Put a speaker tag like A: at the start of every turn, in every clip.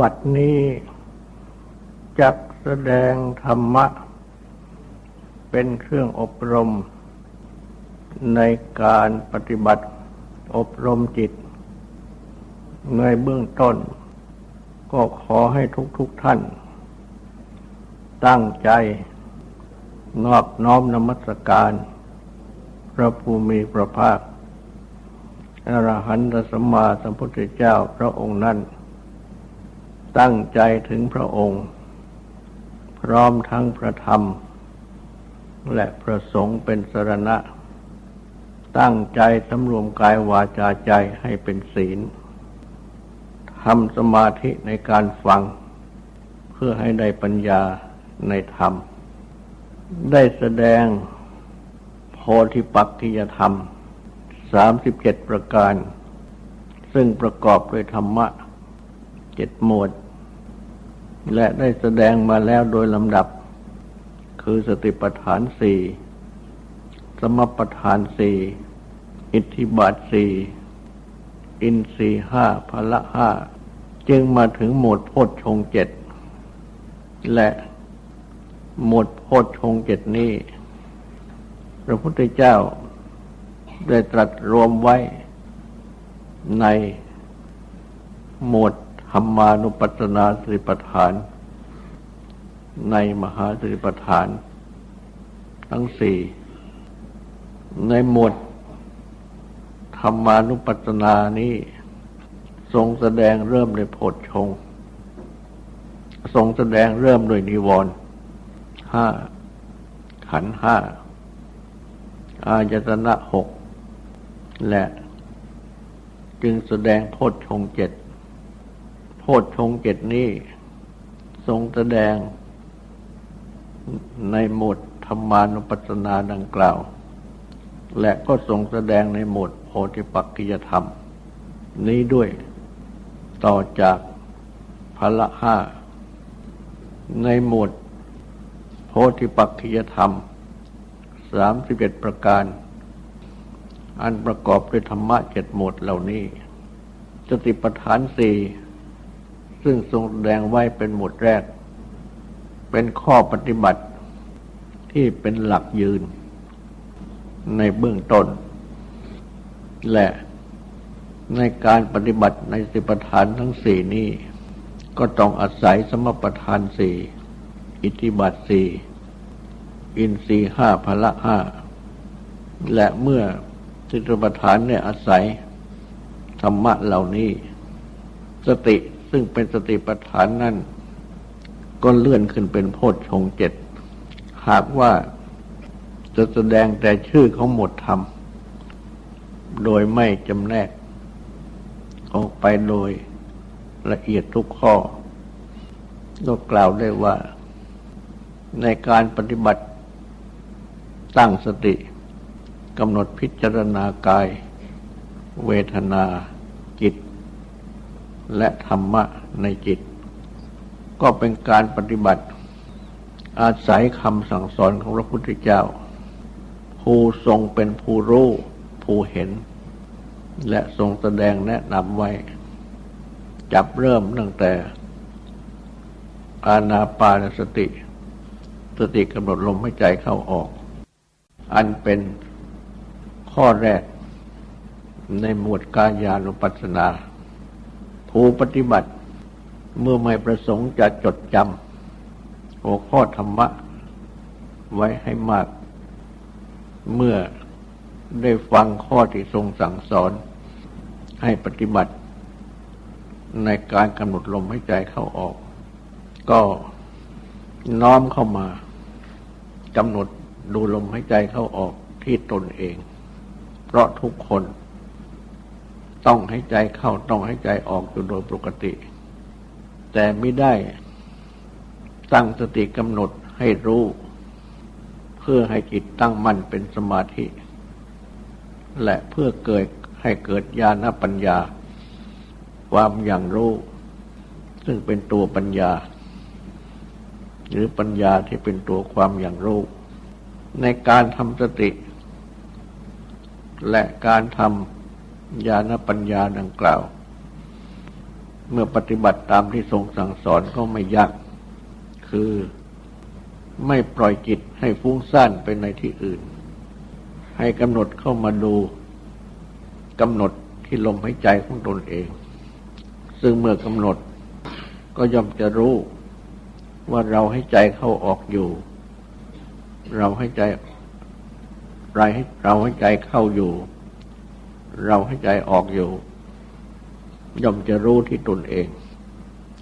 A: บัดนี้จักแสดงธรรมะ เป็นเครื่องอบรม ในการปฏิบัติอบรมจิต ในเบื้องต้น ก็ขอให้ทุกๆทท่าน ตั้งใจ นอบน้อมนมัสการ พระภูมิพระภาคอรหันตสัมมาสัมพุทธเจ้าพระองค์นั้น ตั้งใจถึงพระองค์ พร้อมทั้งพระธรรม และพระสงฆ์เป็นสรณะ ตั้งใจสำรวมกายวาจาใจให้เป็นศีลทำสมาธิในการฟัง เพื่อให้ได้ปัญญาในธรรม ได้แสดงโพธิปักขิยธรรมสามสิบเจ็ดประการ ซึ่งประกอบด้วยธรรมะเจ็ดหมวด และได้แสดงมาแล้วโดยลำดับ คือสติปัฏฐานสี่สมปัฏฐานสี่อิทธิบาทสี่อินทรีห้าพละห้าจึงมาถึงหมวดโพชฌงเจ็ดและหมวดโพชฌงเจ็ดนี้ พระพุทธเจ้าได้ตรัสรวมไว้ในหมวด รรมานุปัสสนาสติปัฏฐาน ในมหาสติปัฏฐาน ทั้งสี่ในหมวดธรรมานุปัสสนานี้ ทรงแสดงเริ่มในโพชฌงทรงแสดงเริ่มโดยนิวรณ์ห้าขันห้าอายตนะหกและจึงแสดงโพชฌงเจ็ด พชฌงเจ็ดนี้ ทรงแสดงในหมวดธรรมานุปัสสนาดังกล่าว และก็ทรงแสดงในหมวดโพธิปักกิยธรรม นี้ด้วยต่อจากพละห้า ในหมวดโพธิปักขิยธรรมสามสิบเอ็ดประการ อันประกอบด้วยธรรมะเจ็ดหมวดเหล่านี้สติปัฏฐานสี่ ซึ่งทรงแสดงไว้เป็นหมวดแรก เป็นข้อปฏิบัติที่เป็นหลักยืน ในเบื้องต้น และในการปฏิบัติในสิปัฏฐานทั้งสี่นี้ ก็ต้องอาศัยสมปัฏฐานสี่อิทธิบาทสี่อินทรีห้าพละห้าและเมื่อสิปัฏฐานเนี่ยอาศัยธรรมะเหล่านี้ สติ ซึ่งเป็นสติปัฏฐานนั่นก็เลื่อนขึ้นเป็นโพชฌงเจ็ด หากว่าจะแสดงแต่ชื่อของหมดธรรม โดยไม่จำแนก ออกไปโดยละเอียดทุกข้อ ก็กล่าวได้ว่า ในการปฏิบัติตั้งสติกำหนดพิจารณากาย เวทนาจิต และธรรมะในจิต ก็เป็นการปฏิบัติ อาศัยคำสั่งสอนของพระพุทธเจ้า ผู้ทรงเป็นผู้รู้ ผู้เห็น และทรงแสดงแนะนำไว้ จับเริ่มตั้งแต่ อาณาปานสติ สติกำหนดลมหายใจเข้าออก อันเป็นข้อแรกในหมวดกายานุปัสสนา ผู้ปฏิบัติ เมื่อไม่ประสงค์จะจดจำหัวข้อธรรมะ ไว้ให้มาก เมื่อได้ฟังข้อที่ทรงสั่งสอน ให้ปฏิบัติ ในการกำหนดลมหายใจเข้าออก ก็น้อมเข้ามากำหนดดูลมหายใจเข้าออกที่ตนเอง เพราะทุกคน ต้องให้ใจเข้าต้องให้ใจออกอยู่โดยปกติ แต่ไม่ได้ตั้งสติกำหนดให้รู้ เพื่อให้จิตตั้งมั่นเป็นสมาธิ และเพื่อเกิดให้เกิดญาณปัญญา ความอย่างรู้ ซึ่งเป็นตัวปัญญา หรือปัญญาที่เป็นตัวความอย่างรู้ ในการทำสติ และการทำ ญาณปัญญาดังกล่าว เมื่อปฏิบัติตามที่ทรงสั่งสอนก็ไม่ยาก คือไม่ปล่อยจิตให้ฟุ้งซ่านไปในที่อื่น ให้กำหนดเข้ามาดูกำหนดที่ลมหายใจของตนเอง ซึ่งเมื่อกำหนดก็ย่อมจะรู้ว่าเราให้ใจเข้าออกอยู่ เราให้ใจไรให้เราให้ใจเข้าอยู่ เราให้ใจออกอยู่ ย่อมจะรู้ที่ตนเอง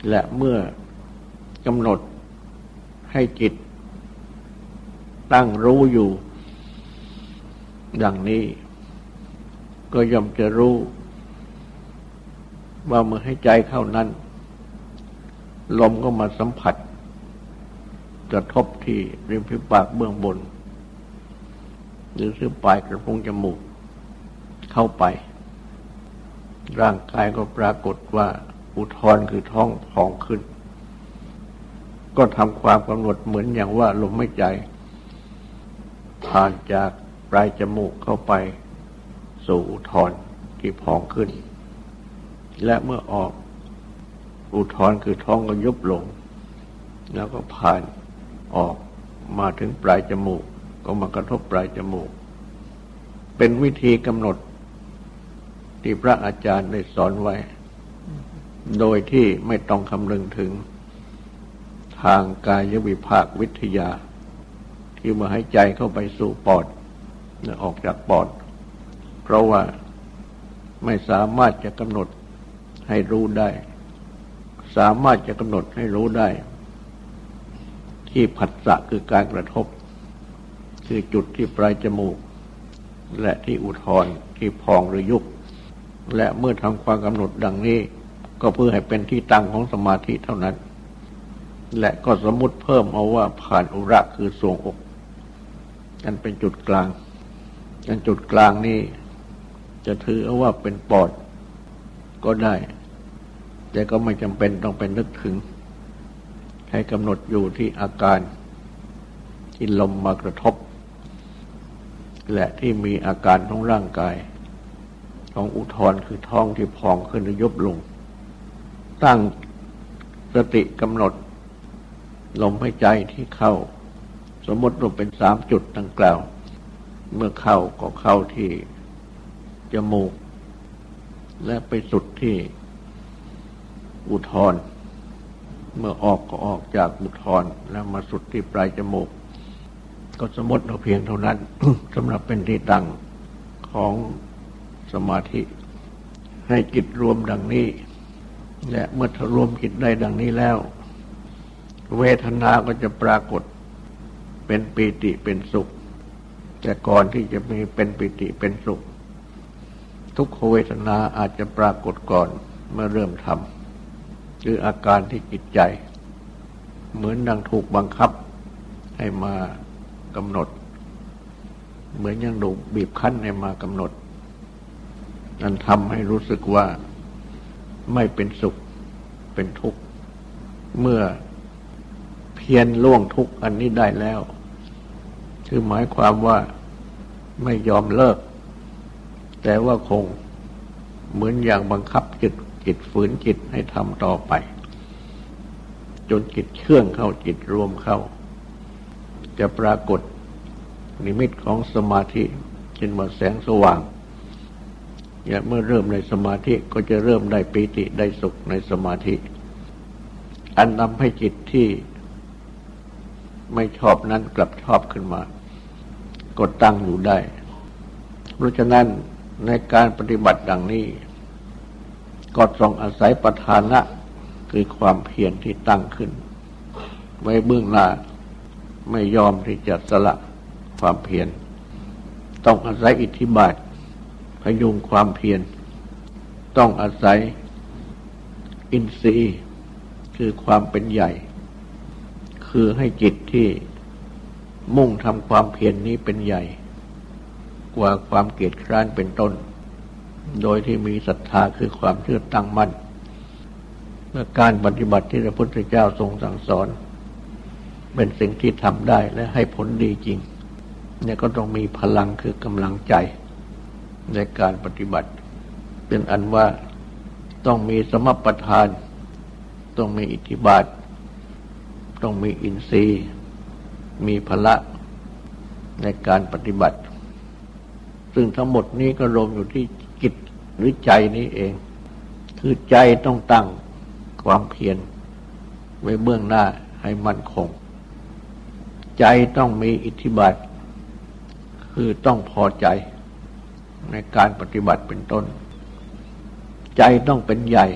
A: และเมื่อกำหนดให้จิต ตั้งรู้อยู่ ดังนี้ ก็ย่อมจะรู้ ว่าเมื่อให้ใจเข้านั้น ลมก็มาสัมผัสกระทบที่ริมฝีปากเบื้องบน หรือที่ปลายกระพุ้งจมูก เข้าไป ร่างกายก็ปรากฏว่าอุทธรคือท้องพองขึ้น ก็ทำความกำหนดเหมือนอย่างว่าลมไม่ใจ ผ่านจากปลายจมูกเข้าไป สู่อุทธรที่พองขึ้น และเมื่อออกอุทธรคือท้องก็ยุบลง แล้วก็ผ่านออกมาถึงปลายจมูก ก็มากระทบปลายจมูก เป็นวิธีกำหนด ที่พระอาจารย์ได้สอนไว้ โดยที่ไม่ต้องคำนึงถึง ทางกายวิภาควิทยา ที่มาให้ใจเข้าไปสู่ปอดและออกจากปอด เพราะว่าไม่สามารถจะกำหนดให้รู้ได้ สามารถจะกำหนดให้รู้ได้ ที่ผัสสะคือการกระทบ คือจุดที่ปลายจมูก และที่อุทธรที่พองหรือยุบ และเมื่อทำความกำหนดดังนี้ ก็เพื่อให้เป็นที่ตั้งของสมาธิเท่านั้น และก็สมมติเพิ่มเอาว่าผ่านอุระคือทรวงอกนันเป็นจุดกลางนันจุดกลางนี้ จะถือเอาว่าเป็นปอดก็ได้ แต่ก็ไม่จำเป็นต้องเป็นนึกถึง ให้กำหนดอยู่ที่อาการที่ลมมากระทบ และที่มีอาการของร่างกาย ของอุทธรคือท้องที่พองขึ้นยุบลง ตั้งสติกำหนด ลมหายใจที่เข้า สมมติรวมเป็นสามจุดดังกล่าว เมื่อเข้าก็เข้าที่จมูก และไปสุดที่อุทธรเมื่อออกก็ออกจากบุทธรแล้วมาสุดที่ปลายจมูก ก็สมมติเราเพียงเท่านั้นสำหรับเป็นที่ตั้งของ สมาธิ ให้จิตรวมดังนี้ และเมื่อรวมจิตได้ดังนี้แล้ว เวทนาก็จะปรากฏเป็นปีติเป็นสุข แต่ก่อนที่จะมีเป็นปิติเป็นสุข ทุกขเวทนาอาจจะปรากฏก่อนเมื่อเริ่มทำคืออาการที่จิตใจ เหมือนดังถูกบังคับให้มากำหนด เหมือนยังดูกบีบคั้นให้มากำหนด นั่นทำให้รู้สึกว่าไม่เป็นสุขเป็นทุกข์ เมื่อเพียรล่วงทุกข์อันนี้ได้แล้ว คือหมายความว่าไม่ยอมเลิก แต่ว่าคงเหมือนอย่างบังคับจิตจิตฝืนจิตให้ทำต่อไป จนจิตเชื่องเข้าจิตรวมเข้า จะปรากฏนิมิตของสมาธิเช่นว่าแสงสว่าง อย่าเมื่อเริ่มในสมาธิก็จะเริ่มได้ปีติได้สุขในสมาธิ อันนำให้จิตที่ไม่ชอบนั้นกลับชอบขึ้นมา ก็ตั้งอยู่ได้ เพราะฉะนั้นในการปฏิบัติดังนี้ ก็ต้องอาศัยประธานะคือความเพียรที่ตั้งขึ้น ไว้เบื้องหน้าไม่ยอมที่จะสละความเพียรต้องอาศัยอิทธิบาท พยุงความเพียรต้องอาศัย อินทรีย์คือความเป็นใหญ่ คือให้จิตที่มุ่งทำความเพียรนนี้เป็นใหญ่ กว่าความเกียจคร้านเป็นต้น โดยที่มีศรัทธาคือความเชื่อตั้งมั่นเมื่อการปฏิบัติที่พระพุทธเจ้าทรงสั่งสอน เป็นสิ่งที่ทำได้และให้ผลดีจริง เนี่ยก็ต้องมีพลังคือกำลังใจ ในการปฏิบัติ เป็นอันว่าต้องมีสมปทาน ต้องมีอิทธิบาท ต้องมีอินทรีย์ มีพละในการปฏิบัติ ซึ่งทั้งหมดนี้ก็รวมอยู่ที่จิตหรือใจนี้เอง คือใจต้องตั้งความเพียรไว้เบื้องหน้าให้มั่นคง ใจต้องมีอิทธิบาท คือต้องพอใจ ในการปฏิบัติเป็นต้น ใจต้องเป็นใหญ่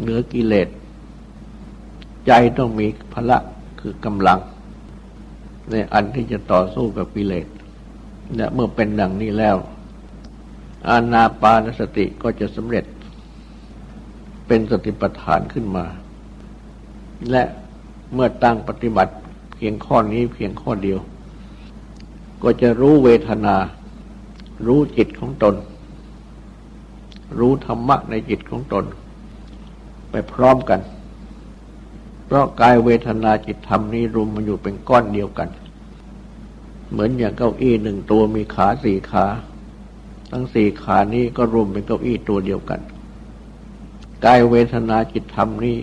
A: เหนือกิเลส ใจต้องมีพละคือกำลัง ในอันที่จะต่อสู้กับกิเลสและเมื่อเป็นดังนี้แล้ว อาณาปานสติก็จะสำเร็จ เป็นสติปัฏฐานขึ้นมา และเมื่อตั้งปฏิบัติเพียงข้อนี้เพียงข้อเดียว ก็จะรู้เวทนา รู้จิตของตน รู้ธรรมะในจิตของตน ไปพร้อมกัน เพราะกายเวทนาจิตธรรมนี้รวมมันอยู่เป็นก้อนเดียวกัน เหมือนอย่างเก้าอี้หนึ่งตัวมีขาสี่ขา ทั้งสี่ขานี้ก็รวมเป็นเก้าอี้ตัวเดียวกันกายเวทนาจิตธรรมนี้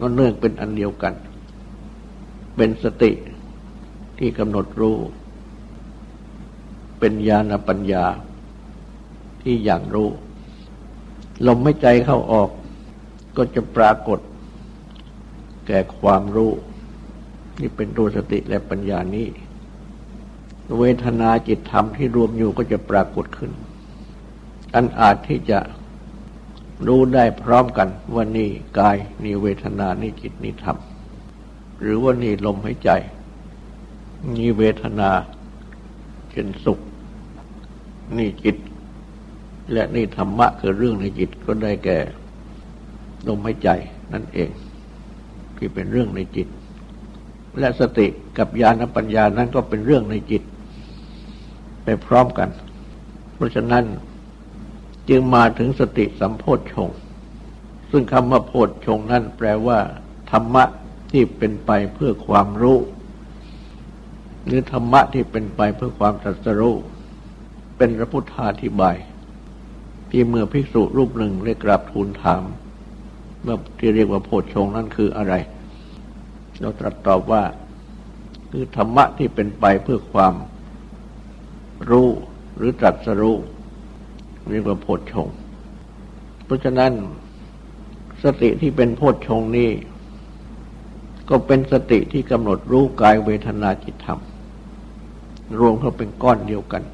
A: ก็เนื่องเป็นอันเดียวกัน เป็นสติที่กำหนดรู้ เป็นญาณปัญญาที่อย่างรู้ ลมไม่ใจเข้าออกก็จะปรากฏแก่ความรู้ที่เป็นตัวสติและปัญญานี้ เวทนาจิตธรรมที่รวมอยู่ก็จะปรากฏขึ้น อันอาจที่จะรู้ได้พร้อมกันว่านี่กายนี่เวทนานี่จิตนี่ธรรม หรือว่านี่ลมหายใจ นี่เวทนาเช่นสุข นี่จิต และนี่ธรรมะคือเรื่องในจิตก็ได้แก่ลมหายใจนั่นเอง ที่เป็นเรื่องในจิต และสติกับญาณปัญญานั้นก็เป็นเรื่องในจิต ไปพร้อมกัน เพราะฉะนั้นจึงมาถึงสติสัมโพธชงซึ่งคำว่าโพธชงนั้นแปลว่า ธรรมะที่เป็นไปเพื่อความรู้ หรือธรรมะที่เป็นไปเพื่อความตรัสรู้ เป็นพระพุทธาธิบาย ที่เมื่อภิกษุรูปหนึ่งได้กราบทูลถามเมื่อที่เรียกว่าโพชฌงนั่นคืออะไร เราตรัสตอบว่าคือธรรมะที่เป็นไปเพื่อความรู้หรือตรัสรู้เรียกว่าโพชฌงเพราะฉะนั้นสติที่เป็นโพชฌงนี้ ก็เป็นสติที่กำหนดรู้กายเวทนาจิตธรรม รวมเข้าเป็นก้อนเดียวกัน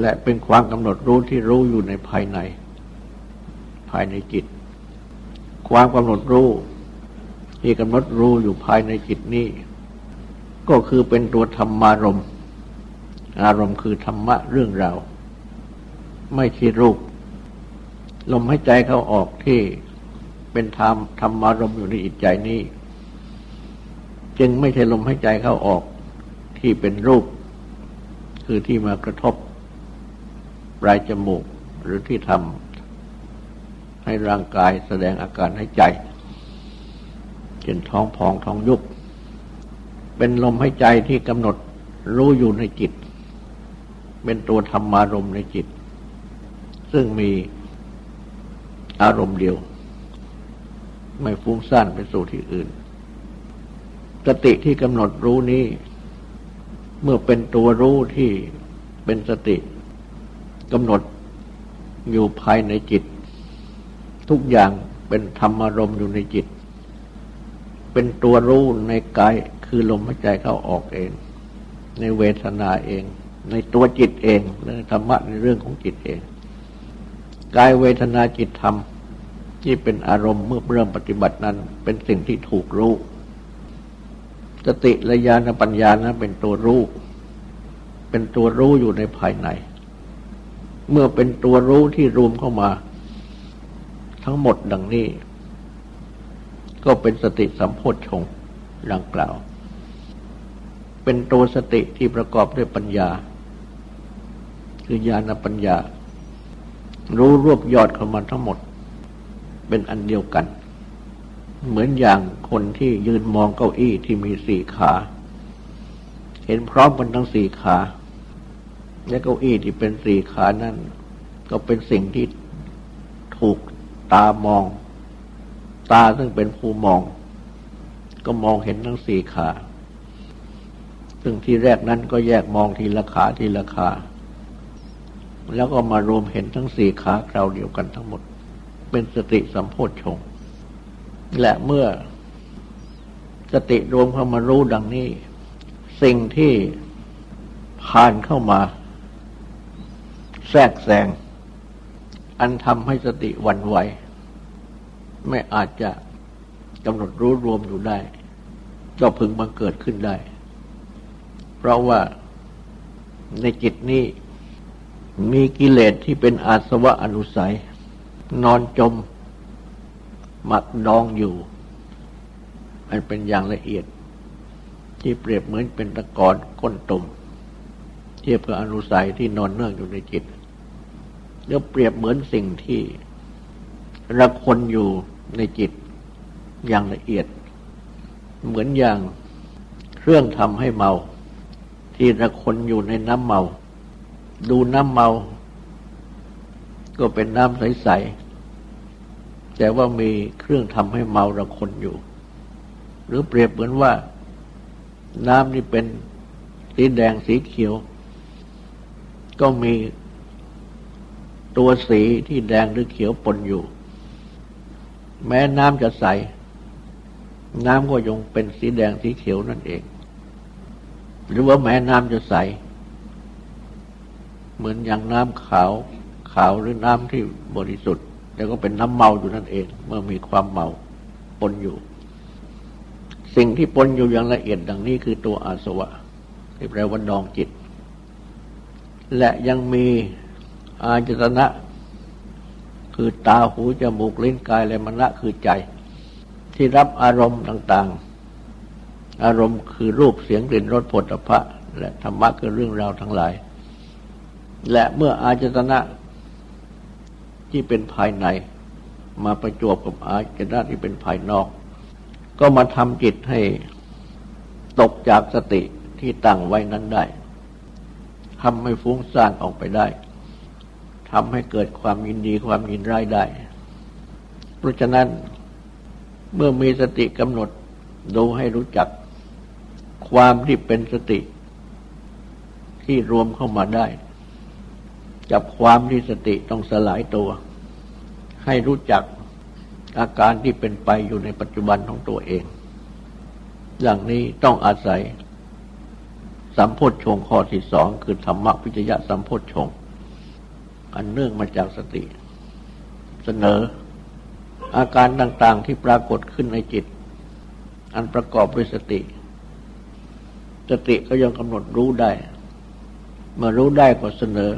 A: และเป็นความกำหนดรู้ที่รู้อยู่ในภายใน ภายในจิต ความกำหนดรู้ที่กำหนดรู้อยู่ภายในจิตนี้ ก็คือเป็นตัวธรรมารมณ์ อารมณ์คือธรรมะเรื่องราวไม่ใช่รูป ลมหายใจเข้าออกที่เป็นธรรมธรรมารมอยู่ในจิตใจนี้ จึงไม่ใช่ลมหายใจเข้าออกที่เป็นรูป คือที่มากระทบ ปลายจมูก หรือที่ทำให้ร่างกายแสดงอาการให้ใจเช่นท้องพองท้องยุบเป็นลมให้ใจที่กำหนดรู้อยู่ในจิต เป็นตัวธรรมารมในจิต ซึ่งมีอารมณ์เดียว ไม่ฟุ้งซ่านไปสู่ที่อื่นสติที่กำหนดรู้นี้ เมื่อเป็นตัวรู้ที่เป็นสติ กำหนดอยู่ภายในจิต ทุกอย่างเป็นธรรมารมณ์อยู่ในจิต เป็นตัวรู้ในกายคือลมหายใจเข้าออกเอง ในเวทนาเอง ในตัวจิตเองในธรรมะในเรื่องของจิตเองกายเวทนาจิตธรรมที่เป็นอารมณ์เมื่อเริ่มปฏิบัตินั้น เป็นสิ่งที่ถูกรู้สติและญาณปัญญานะเป็นตัวรู้ เป็นตัวรู้อยู่ในภายใน เมื่อเป็นตัวรู้ที่รวมเข้ามา ทั้งหมดดังนี้ ก็เป็นสติสัมโพชฌงดังกล่าว เป็นตัวสติที่ประกอบด้วยปัญญา คือญาณปัญญา รู้รวบยอดเข้ามาทั้งหมด เป็นอันเดียวกัน เหมือนอย่างคนที่ยืนมองเก้าอี้ที่มีสี่ขา เห็นพร้อมกันทั้งสี่ขา และเก้าอี้ที่เป็นสี่ขานั่น ก็เป็นสิ่งที่ถูกตามอง ตาซึ่งเป็นผู้มอง ก็มองเห็นทั้งสี่ขา ซึ่งที่แรกนั้นก็แยกมองทีละขาทีละขา แล้วก็มารวมเห็นทั้งสี่ขาคราวเดียวกันทั้งหมด เป็นสติสัมโพชฌงและเมื่อสติรวมเข้ามารู้ดังนี้ สิ่งที่ผ่านเข้ามา แทรกแซง อันทำให้สติวันไหว ไม่อาจจะกำหนดรู้รวมอยู่ได้ ก็พึงบังเกิดขึ้นได้ เพราะว่าในจิตนี้มีกิเลสที่เป็นอาสวะอนุสัย นอนจม หมักดองอยู่ มันเป็นอย่างละเอียด ที่เปรียบเหมือนเป็นตะกอนก้นตุ่มเทียบกับอนุสัยที่นอนเนื่องอยู่ในจิต แล้วเปรียบเหมือนสิ่งที่ระคนอยู่ในจิตอย่างละเอียด เหมือนอย่างเครื่องทำให้เมา ที่ระคนอยู่ในน้ำเมา ดูน้ำเมา ก็เป็นน้ำใสๆแต่ว่ามีเครื่องทำให้เมาระคนอยู่ หรือเปรียบเหมือนว่า น้ำนี่เป็นสีแดงสีเขียว ก็มี ตัวสีที่แดงหรือเขียวปนอยู่ แม้น้ำจะใส น้ำก็ยังเป็นสีแดงสีเขียวนั่นเอง หรือว่าแม้น้ำจะใส เหมือนอย่างน้ำขาวขาวหรือน้ำที่บริสุทธิ์แต่ก็เป็นน้ำเมาอยู่นั่นเอง เมื่อมีความเมาปนอยู่ สิ่งที่ปนอยู่อย่างละเอียดดังนี้คือตัวอาสวะที่แปลว่าดองจิต และยังมี อาจตนะ คือตาหูจมูกลิ้นกายและมณะคือใจ ที่รับอารมณ์ต่างๆ อารมณ์คือรูปเสียงกลิ่นรสผลพระและธรรมะคือเรื่องราวทั้งหลาย และเมื่ออาจตนะที่เป็นภายในมาประจวบกับอาจตนะที่เป็นภายนอก ก็มาทำจิตให้ตกจากสติที่ตั้งไว้นั้นได้ทำให้ฟุ้งซ่านออกไปได้ ทำให้เกิดความยินดีความยินร้ายได้ เพราะฉะนั้นเมื่อมีสติกำหนดดูให้รู้จัก ความที่เป็นสติ ที่รวมเข้ามาได้จับความที่สติต้องสลายตัว ให้รู้จักอาการที่เป็นไปอยู่ในปัจจุบันของตัวเอง อย่างนี้ต้องอาศัยสัมโพธชงข้อที่สองคือธรรมวิจยะสัมโพธชง อันเนื่องมาจากสติ เสนอ อาการต่างๆที่ปรากฏขึ้นในจิต อันประกอบด้วยสติ สติก็ยังกำหนดรู้ได้ เมื่อรู้ได้ก็เสนอ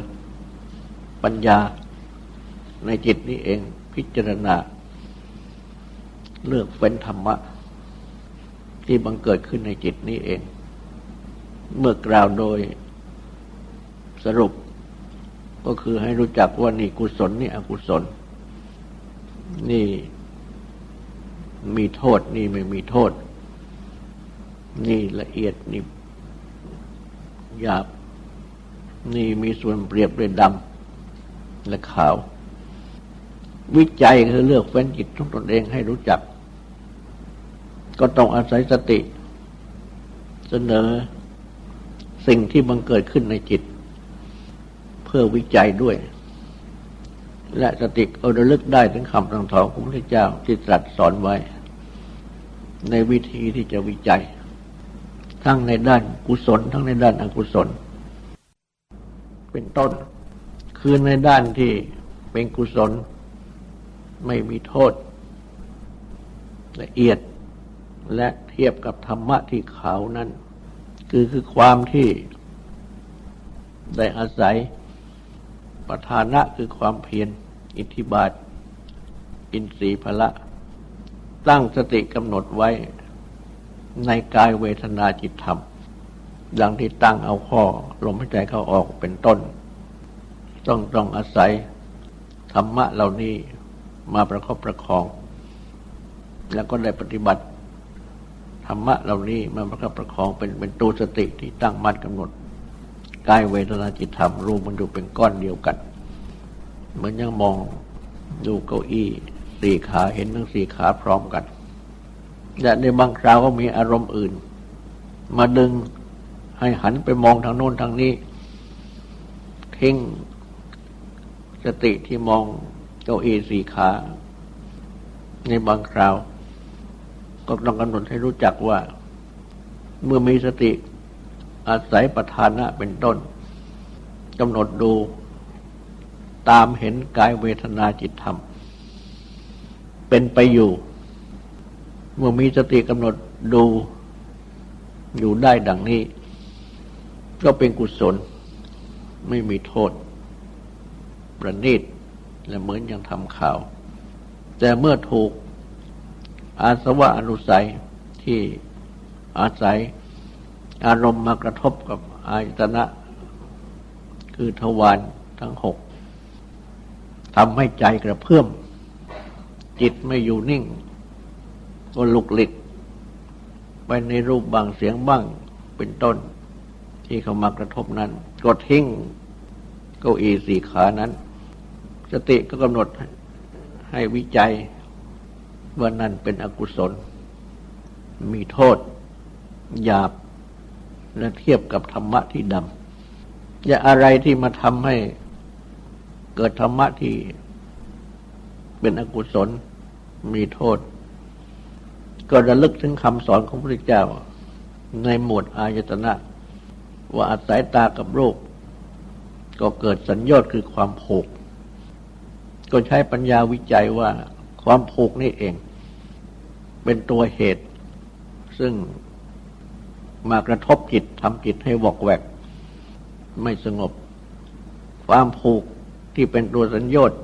A: ปัญญาในจิตนี้เองพิจารณา เลือกเฟ้นธรรมะ ที่บังเกิดขึ้นในจิตนี้เอง เมื่อกล่าวโดยสรุป ก็คือให้รู้จักว่านี่กุศลนี่อกุศล นี่มีโทษนี่ไม่มีโทษ นี่ละเอียดนี่หยาบ นี่มีส่วนเปรียบด้วยดำและขาว วิจัยคือเลือกเฟ้นจิตทุกตนเองให้รู้จัก ก็ต้องอาศัยสติ เสนอสิ่งที่บังเกิดขึ้นในจิต เพื่อวิจัยด้วย และสติเอาระลึกได้ถึงคำสั่งสอนของพระเจ้าที่ตรัสสอนไว้ ในวิธีที่จะวิจัย ทั้งในด้านกุศล ทั้งในด้านอกุศล เป็นต้น คือในด้านที่เป็นกุศล ไม่มีโทษ ละเอียดและเทียบกับธรรมะที่ขาวนั้น คือคือความที่ได้อาศัย ประธานะคือความเพียรอิทธิบาท อินทรีย์พละ ตั้งสติกำหนดไว้ในกายเวทนาจิตธรรม ดังที่ตั้งเอาข้อลมหายใจเข้าออกเป็นต้น ต้องต้องอาศัยธรรมะเหล่านี้มาประคบประคอง แล้วก็ได้ปฏิบัติธรรมะเหล่านี้มาประคับประคองเป็นเป็นตัวสติที่ตั้งมั่นกำหนด กายเวทนาจิตธรรมรวมมันอยู่เป็นก้อนเดียวกันเหมือนยังมองดูเก้าอี้สี่ขาเห็นทั้งสี่ขาพร้อมกัน และในบางคราวก็มีอารมณ์อื่น มาดึงให้หันไปมองทางโน้นทางนี้ ทิ้งสติที่มองเก้าอี้สี่ขา ในบางคราว ก็ต้องกำหนดให้รู้จักว่า เมื่อมีสติ อาศัยประธานะเป็นต้นกำหนดดูตามเห็นกายเวทนาจิตธรรม เป็นไปอยู่ เมื่อมีสติกำหนดดูอยู่ได้ดังนี้ ก็เป็นกุศล ไม่มีโทษ ประณีตและเหมือนยังทำข่าว แต่เมื่อถูกอาสวะอนุสัยที่อาศัย อารมณ์มากระทบกับอายตนะ คือทวารทั้งหกทำให้ใจกระเพื่อม จิตไม่อยู่นิ่ง ก็ลุกลิกไปในรูปบางเสียงบ้างเป็นต้น ที่เขามากระทบนั้นก็ทิ้งเก้าอี้สี่ขานั้น สติก็กำหนดให้วิจัยว่านั่นเป็นอกุศล มีโทษ หยาบ และเทียบกับธรรมะที่ดำอย่าอะไรที่มาทำให้เกิดธรรมะที่เป็นอกุศลมีโทษ ก็ระลึกถึงคำสอนของพระพุทธเจ้า ในหมวดอายตนะ ว่าอาศัยตากับรูป ก็เกิดสัญญาคือความผูก ก็ใช้ปัญญาวิจัยว่าความผูกนี่เอง เป็นตัวเหตุ ซึ่ง มากระทบจิตทำจิตให้วอกแวก ไม่สงบ ความผูกที่เป็นตัวสัญญา์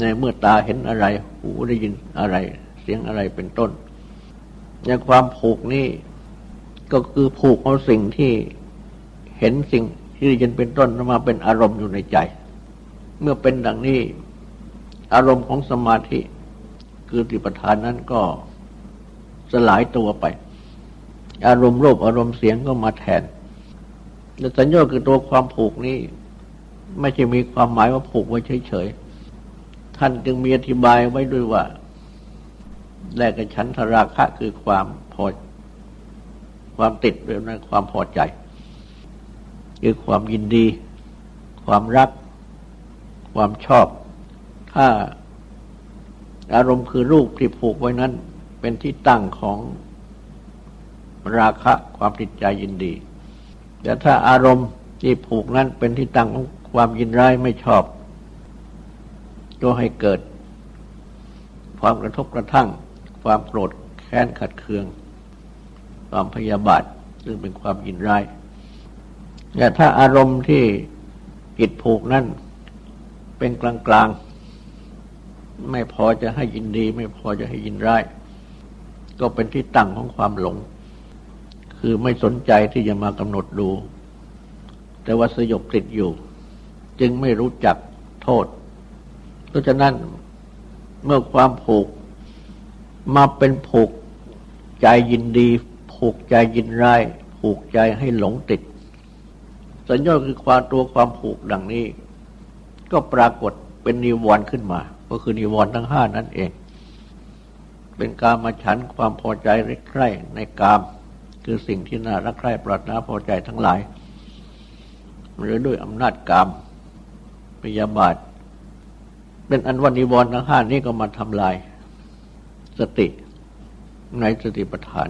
A: ในเมื่อตาเห็นอะไร หูได้ยินอะไร เสียงอะไรเป็นต้นอย่างความผูกนี่ก็คือผูกเอาสิ่งที่เห็นสิ่งที่ได้ยินเป็นต้นมาเป็นอารมณ์อยู่ในใจ เมื่อเป็นดังนี้ อารมณ์ของสมาธิ คือติปทานนั้นก็สลายตัวไป อารมณ์รูปอารมณ์เสียงก็มาแทนและสัญญาคือตัวความผูกนี้ไม่ใช่มีความหมายว่าผูกไว้เฉยๆ ท่านจึงมีอธิบายไว้ด้วยว่าแลกกับฉันทราคะคือความพอ ความติดเรื่องนั้นความพอใจ คือความยินดี ความรัก ความชอบ ถ้าอารมณ์คือรูปที่ผูกไว้นั้น เป็นที่ตั้งของ ราคะความติดใจยินดี แต่ถ้าอารมณ์ที่ผูกนั้นเป็นที่ตั้งของความยินร้ายไม่ชอบ ก็ให้เกิด ความกระทบกระทั่ง ความโกรธแค้นขัดเคือง ความพยาบาทซึ่งเป็นความยินร้ายแต่ถ้าอารมณ์ที่จิตผูกนั่นเป็นกลางกลางไม่พอจะให้ยินดี ไม่พอจะให้ยินร้าย ก็เป็นที่ตั้งของความหลง คือไม่สนใจที่จะมากำหนดดู แต่ว่าสยบติดอยู่ จึงไม่รู้จักโทษ เพราะฉะนั้นเมื่อความผูกมาเป็นผูกใจยินดี ผูกใจยินร้าย ผูกใจให้หลงติด สัญญาคือความตัวความผูกดังนี้ ก็ปรากฏเป็นนิวรณ์ขึ้นมา ก็คือนิวรณ์ทั้งห้านั่นเอง เป็นการมาฉันความพอใจรักใคร่ในกาม คือสิ่งที่น่ารักใคร่ปรารถนาพอใจทั้งหลาย หรือด้วยอำนาจกามพยาบาท เป็นอันวันนิวรณ์ทั้งห้านี้ก็มาทำลาย สติในสติปัฏฐาน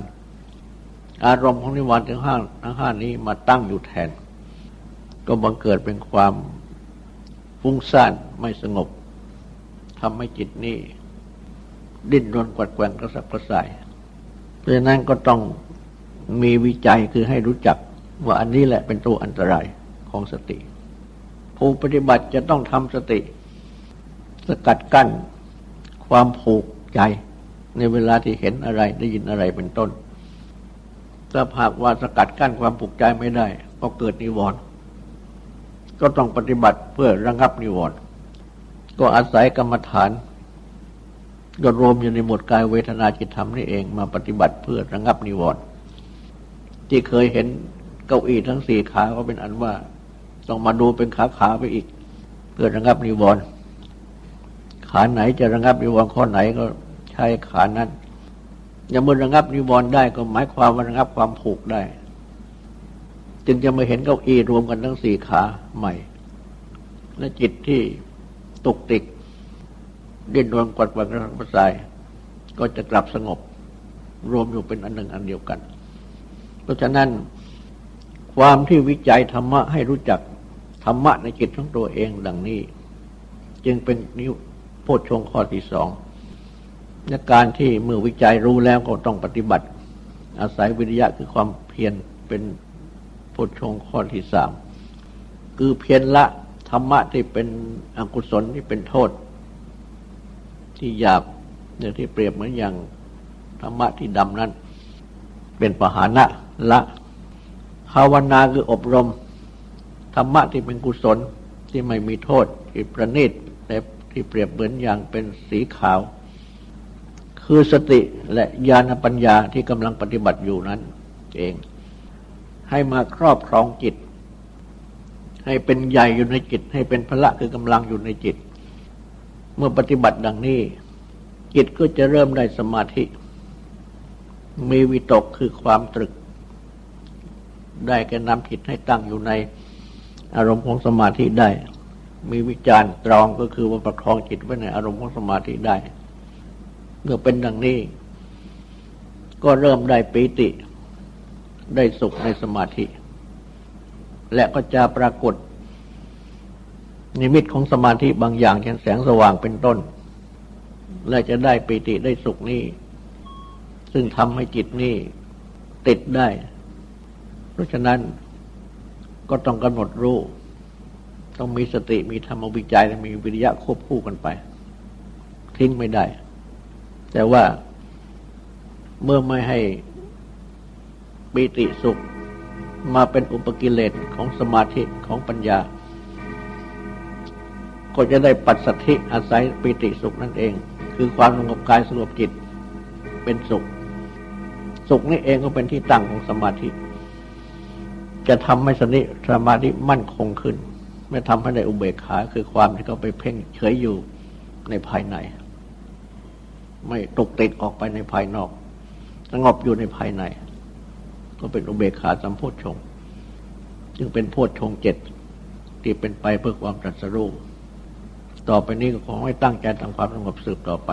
A: อารมณ์ของนิวรณ์ทั้งห้าทั้งห้านี้มาตั้งอยู่แทน ก็บังเกิดเป็นความฟุ้งซ่านไม่สงบทำให้จิตนี้ดิ้นรนกวัดแกงกระสับกระส่ายเพราะฉะนั้นก็ต้อง มีวิจัยคือให้รู้จักว่าอันนี้แหละเป็นตัวอันตรายของสติ ผู้ปฏิบัติจะต้องทำสติ สกัดกั้น ความผูกใจ ในเวลาที่เห็นอะไรได้ยินอะไรเป็นต้นถ้าหากว่าสกัดกั้นความผูกใจไม่ได้ ก็เกิดนิวรณ์ก็ต้องปฏิบัติเพื่อระงับนิวรณ์ก็อาศัยกรรมฐานก็รวมอยู่ในหมวดกายเวทนาจิตธรรมนี่เองมาปฏิบัติเพื่อระงับนิวรณ์ ที่เคยเห็นเก้าอี้ทั้งสี่ขาก็เป็นอันว่า ต้องมาดูเป็นขาขาไปอีก เพื่อระงับนิวรณ์ขาไหนจะระงับนิวรณ์ข้อไหนก็ใช้ขานั้นอย่ามื่อระงับนิวรณ์ได้ก็หมายความว่าระงับความผูกได้ จึงจะมาเห็นเก้าอี้รวมกันทั้งสี่ขาใหม่ และจิตที่ตกติกดิ้นรนกวัดวัดกระสับกระส่าย ก็จะกลับสงบ รวมอยู่เป็นอันหนึ่งอันเดียวกัน เพราะฉะนั้น ความที่วิจัยธรรมะให้รู้จักธรรมะในจิตของตัวเองดังนี้ จึงเป็นนิโพชฌงข้อที่สองในการที่เมื่อวิจัยรู้แล้วก็ต้องปฏิบัติ อาศัยวิริยะคือความเพียรเป็นโพชฌงข้อที่สามคือเพียรละธรรมะที่เป็นอกุศลที่เป็นโทษ ที่หยาบอย่างที่เปรียบเหมือนอย่างธรรมะที่ดำนั้น เป็นปหานะ ละภาวนาคืออบรม ธรรมะที่เป็นกุศลที่ไม่มีโทษที่ประณีตแต่ที่เปรียบเหมือนอย่างเป็นสีขาว คือสติและญาณปัญญาที่กำลังปฏิบัติอยู่นั้น เอง ให้มาครอบครองจิต ให้เป็นใหญ่อยู่ในจิต ให้เป็นพละคือกำลังอยู่ในจิต เมื่อปฏิบัติดังนี้ จิตก็จะเริ่มได้สมาธิ มีวิตกคือความตรึก ได้แก่นำจิตให้ตั้งอยู่ในอารมณ์ของสมาธิได้ มีวิจารณ์ตรองก็คือว่าประคองจิตไว้ในอารมณ์ของสมาธิได้ เมื่อเป็นดังนี้ ก็เริ่มได้ปีติ ได้สุขในสมาธิ และก็จะปรากฏ นิมิตของสมาธิบางอย่างเช่นแสงสว่างเป็นต้น และจะได้ปีติได้สุขนี้ ซึ่งทำให้จิตนี้ติดได้ เพราะฉะนั้นก็ต้องกำหนดรู้ ต้องมีสติมีธรรมวิจัยและมีวิริยะควบคู่กันไป ทิ้งไม่ได้ แต่ว่าเมื่อไม่ให้ปิติสุขมาเป็นอุปกิเลสของสมาธิของปัญญา ก็จะได้ปัจสัทธิอาศัยปิติสุขนั่นเอง คือความสงบกายสงบจิตเป็นสุข สุขนี่เองก็เป็นที่ตั้งของสมาธิ จะทำให้สนิสมาธิมั่นคงขึ้น ไม่ทำให้ในอุเบกขาคือความที่เขาไปเพ่งเฉยอยู่ในภายใน ไม่ตกติดออกไปในภายนอกสงบอยู่ในภายใน ก็เป็นอุเบกขาสัมโพชฌงจึงเป็นโพชฌงเจ็ดที่เป็นไปเพื่อความตรัสรู้ต่อไปนี้ก็ขอให้ตั้งใจทำความสงบสืบต่อไป